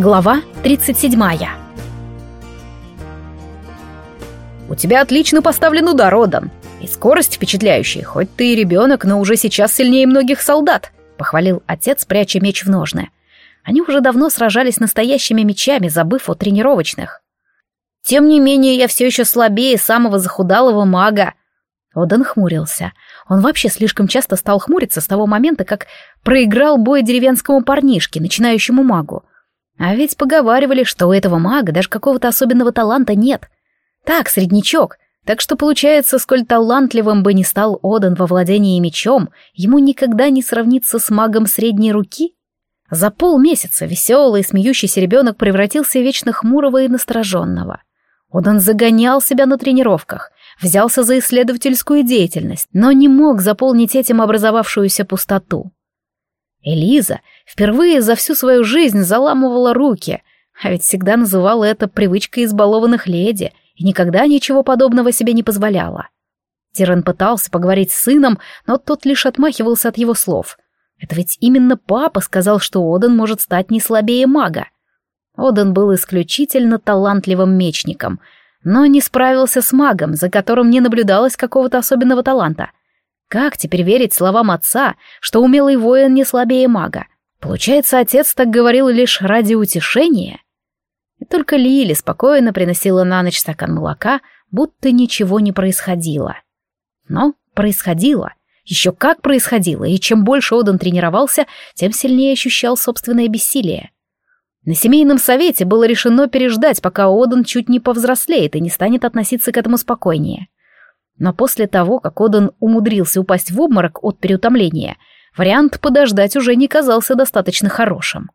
Глава 37 «У тебя отлично поставлен удар, Одан. И скорость впечатляющая, хоть ты и ребенок, но уже сейчас сильнее многих солдат», — похвалил отец, пряча меч в ножны. Они уже давно сражались настоящими мечами, забыв о тренировочных. «Тем не менее, я все еще слабее самого захудалого мага». Одан хмурился. Он вообще слишком часто стал хмуриться с того момента, как проиграл бой деревенскому парнишке, начинающему магу. А ведь поговаривали, что у этого мага даже какого-то особенного таланта нет. Так, среднячок. Так что получается, сколь талантливым бы ни стал Одан во владении мечом, ему никогда не сравниться с магом средней руки? За полмесяца веселый, смеющийся ребенок превратился в вечно хмурого и настороженного. Одан загонял себя на тренировках, взялся за исследовательскую деятельность, но не мог заполнить этим образовавшуюся пустоту. Элиза впервые за всю свою жизнь заламывала руки, а ведь всегда называла это привычкой избалованных леди и никогда ничего подобного себе не позволяла. Тиран пытался поговорить с сыном, но тот лишь отмахивался от его слов. Это ведь именно папа сказал, что Оден может стать не слабее мага. Оден был исключительно талантливым мечником, но не справился с магом, за которым не наблюдалось какого-то особенного таланта — как теперь верить словам отца, что умелый воин не слабее мага? Получается, отец так говорил лишь ради утешения? И только Лили спокойно приносила на ночь стакан молока, будто ничего не происходило. Но происходило. Еще как происходило, и чем больше Одан тренировался, тем сильнее ощущал собственное бессилие. На семейном совете было решено переждать, пока Одан чуть не повзрослеет и не станет относиться к этому спокойнее. Но после того, как Одан умудрился упасть в обморок от переутомления, вариант подождать уже не казался достаточно хорошим.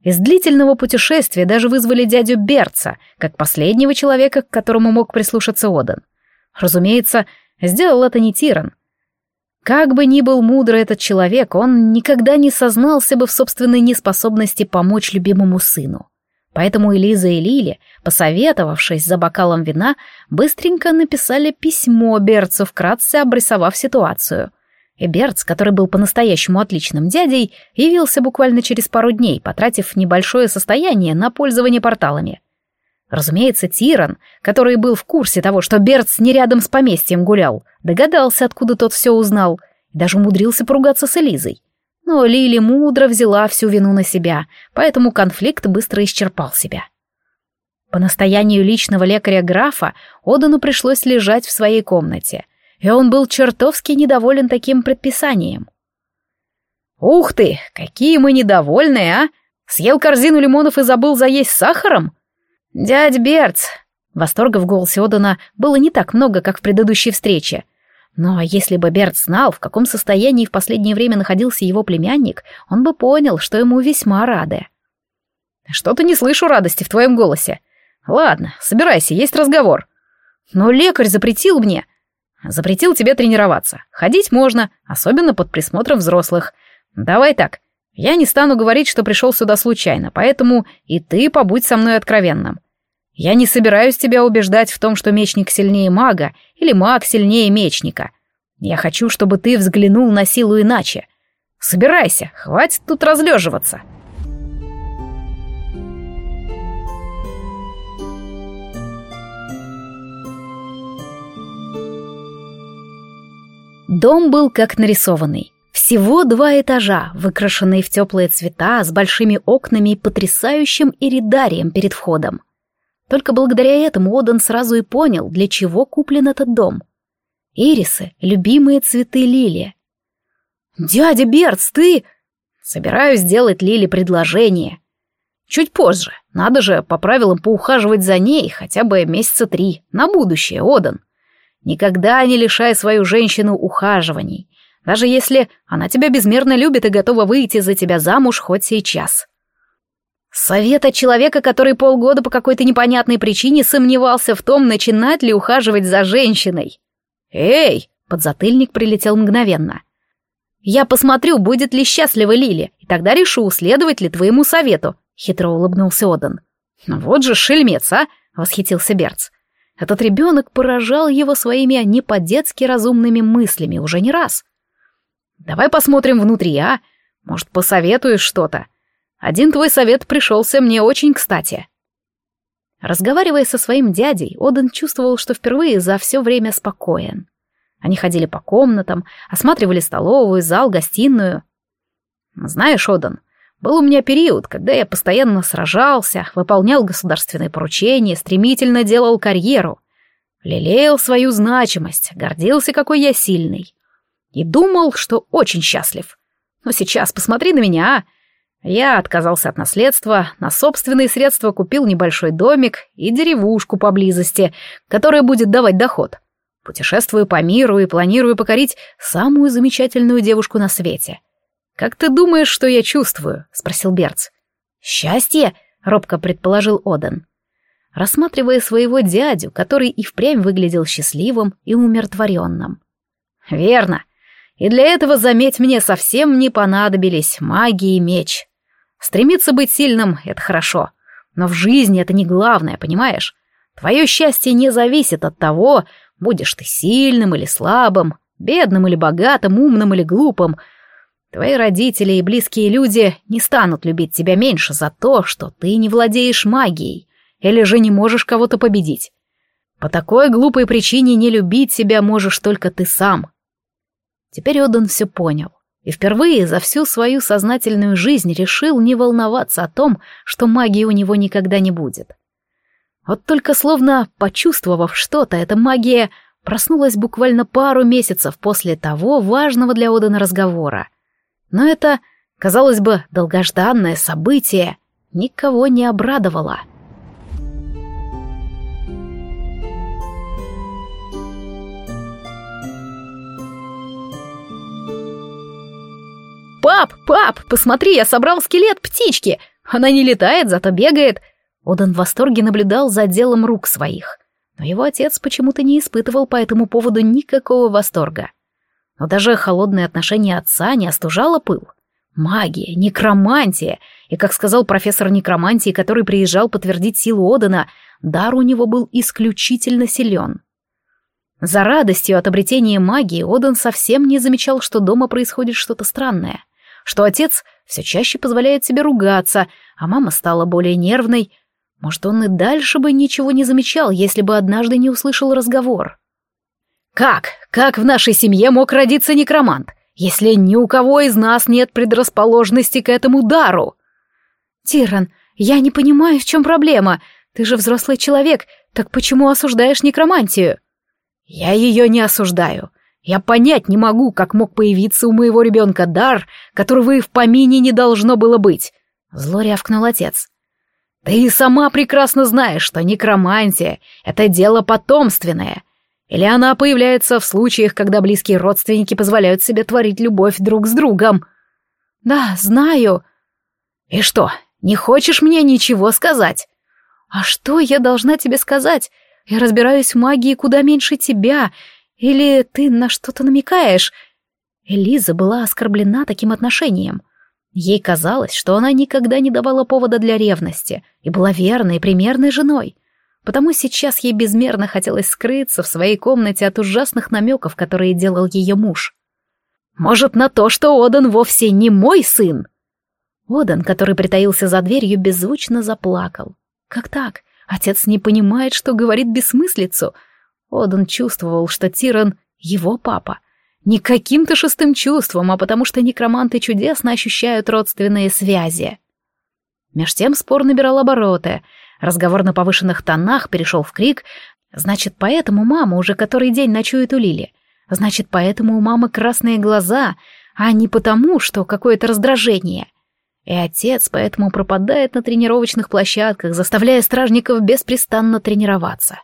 Из длительного путешествия даже вызвали дядю Берца, как последнего человека, к которому мог прислушаться Одан. Разумеется, сделал это не Тиран. Как бы ни был мудрый этот человек, он никогда не сознался бы в собственной неспособности помочь любимому сыну. Поэтому Элиза и Лили, посоветовавшись за бокалом вина, быстренько написали письмо Берцу, вкратце обрисовав ситуацию. И Берц, который был по-настоящему отличным дядей, явился буквально через пару дней, потратив небольшое состояние на пользование порталами. Разумеется, Тиран, который был в курсе того, что Берц не рядом с поместьем гулял, догадался, откуда тот все узнал, и даже умудрился поругаться с Элизой. Но Лили мудро взяла всю вину на себя, поэтому конфликт быстро исчерпал себя. По настоянию личного лекаря графа Одану пришлось лежать в своей комнате, и он был чертовски недоволен таким предписанием. «Ух ты, какие мы недовольные, а! Съел корзину лимонов и забыл заесть сахаром? Дядь Берц!» Восторга в голосе Одана было не так много, как в предыдущей встрече — но если бы Берт знал, в каком состоянии в последнее время находился его племянник, он бы понял, что ему весьма рады. «Что-то не слышу радости в твоем голосе. Ладно, собирайся, есть разговор. Но лекарь запретил мне. Запретил тебе тренироваться. Ходить можно, особенно под присмотром взрослых. Давай так, я не стану говорить, что пришел сюда случайно, поэтому и ты побудь со мной откровенным. Я не собираюсь тебя убеждать в том, что мечник сильнее мага или маг сильнее мечника. Я хочу, чтобы ты взглянул на силу иначе. Собирайся, хватит тут разлеживаться. Дом был как нарисованный. Всего два этажа, выкрашенные в теплые цвета, с большими окнами и потрясающим иридарием перед входом. Только благодаря этому Одан сразу и понял, для чего куплен этот дом. Ирисы — любимые цветы Лили. «Дядя Берц, ты...» «Собираюсь сделать Лили предложение. Чуть позже. Надо же по правилам поухаживать за ней хотя бы месяца три. На будущее, Одан. Никогда не лишай свою женщину ухаживаний, даже если она тебя безмерно любит и готова выйти за тебя замуж хоть сейчас». Совет от человека, который полгода по какой-то непонятной причине сомневался в том, начинать ли ухаживать за женщиной. «Эй!» — подзатыльник прилетел мгновенно. «Я посмотрю, будет ли счастлива Лили, и тогда решу, следовать ли твоему совету», — хитро улыбнулся Одан. «Вот же шельмец, а!» — восхитился Берц. Этот ребенок поражал его своими не по-детски разумными мыслями уже не раз. «Давай посмотрим внутри, а? Может, посоветуешь что-то?» Один твой совет пришелся мне очень кстати». Разговаривая со своим дядей, Оден чувствовал, что впервые за все время спокоен. Они ходили по комнатам, осматривали столовую, зал, гостиную. «Знаешь, Оден, был у меня период, когда я постоянно сражался, выполнял государственные поручения, стремительно делал карьеру, лелеял свою значимость, гордился, какой я сильный. И думал, что очень счастлив. Но сейчас посмотри на меня, а! Я отказался от наследства, на собственные средства купил небольшой домик и деревушку поблизости, которая будет давать доход. Путешествую по миру и планирую покорить самую замечательную девушку на свете. «Как ты думаешь, что я чувствую?» — спросил Берц. «Счастье?» — робко предположил Оден. Рассматривая своего дядю, который и впрямь выглядел счастливым и умиротворенным. «Верно. И для этого, заметь мне, совсем не понадобились магия и меч. Стремиться быть сильным — это хорошо. Но в жизни это не главное, понимаешь? Твое счастье не зависит от того, будешь ты сильным или слабым, бедным или богатым, умным или глупым. Твои родители и близкие люди не станут любить тебя меньше за то, что ты не владеешь магией или же не можешь кого-то победить. По такой глупой причине не любить себя можешь только ты сам. Теперь Одан все понял и впервые за всю свою сознательную жизнь решил не волноваться о том, что магии у него никогда не будет. Вот только словно почувствовав что-то, эта магия проснулась буквально пару месяцев после того важного для Одана разговора. Но это, казалось бы, долгожданное событие никого не обрадовало. — «Пап, пап, посмотри, я собрал скелет птички! Она не летает, зато бегает!» Одан в восторге наблюдал за делом рук своих. Но его отец почему-то не испытывал по этому поводу никакого восторга. Но даже холодное отношение отца не остужало пыл. Магия, некромантия, и, как сказал профессор некромантии, который приезжал подтвердить силу Одана, дар у него был исключительно силен. За радостью от обретения магии Одан совсем не замечал, что дома происходит что-то странное что отец все чаще позволяет себе ругаться, а мама стала более нервной. Может, он и дальше бы ничего не замечал, если бы однажды не услышал разговор. «Как? Как в нашей семье мог родиться некромант, если ни у кого из нас нет предрасположенности к этому дару?» «Тиран, я не понимаю, в чем проблема. Ты же взрослый человек, так почему осуждаешь некромантию?» «Я ее не осуждаю. Я понять не могу, как мог появиться у моего ребенка дар, которого и в помине не должно было быть. Зло рявкнул отец. Ты и сама прекрасно знаешь, что некромантия — это дело потомственное. Или она появляется в случаях, когда близкие родственники позволяют себе творить любовь друг с другом. Да, знаю. И что, не хочешь мне ничего сказать? А что я должна тебе сказать? Я разбираюсь в магии куда меньше тебя, или ты на что-то намекаешь?» Элиза была оскорблена таким отношением. Ей казалось, что она никогда не давала повода для ревности и была верной и примерной женой. Потому сейчас ей безмерно хотелось скрыться в своей комнате от ужасных намеков, которые делал ее муж. «Может, на то, что Одан вовсе не мой сын?» Одан, который притаился за дверью, беззвучно заплакал. «Как так? Отец не понимает, что говорит бессмыслицу», Одан чувствовал, что Тиран — его папа. Не каким-то шестым чувством, а потому что некроманты чудесно ощущают родственные связи. Меж тем спор набирал обороты. Разговор на повышенных тонах перешел в крик. Значит, поэтому мама уже который день ночует у Лили. Значит, поэтому у мамы красные глаза, а не потому, что какое-то раздражение. И отец поэтому пропадает на тренировочных площадках, заставляя стражников беспрестанно тренироваться.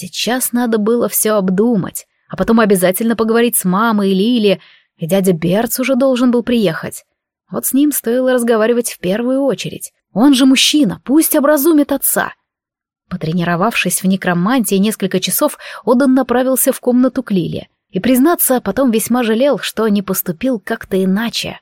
Сейчас надо было все обдумать, а потом обязательно поговорить с мамой и Лили, и дядя Берц уже должен был приехать. Вот с ним стоило разговаривать в первую очередь. Он же мужчина, пусть образумит отца. Потренировавшись в некромантии несколько часов, Одан направился в комнату к Лиле. И, признаться, потом весьма жалел, что не поступил как-то иначе.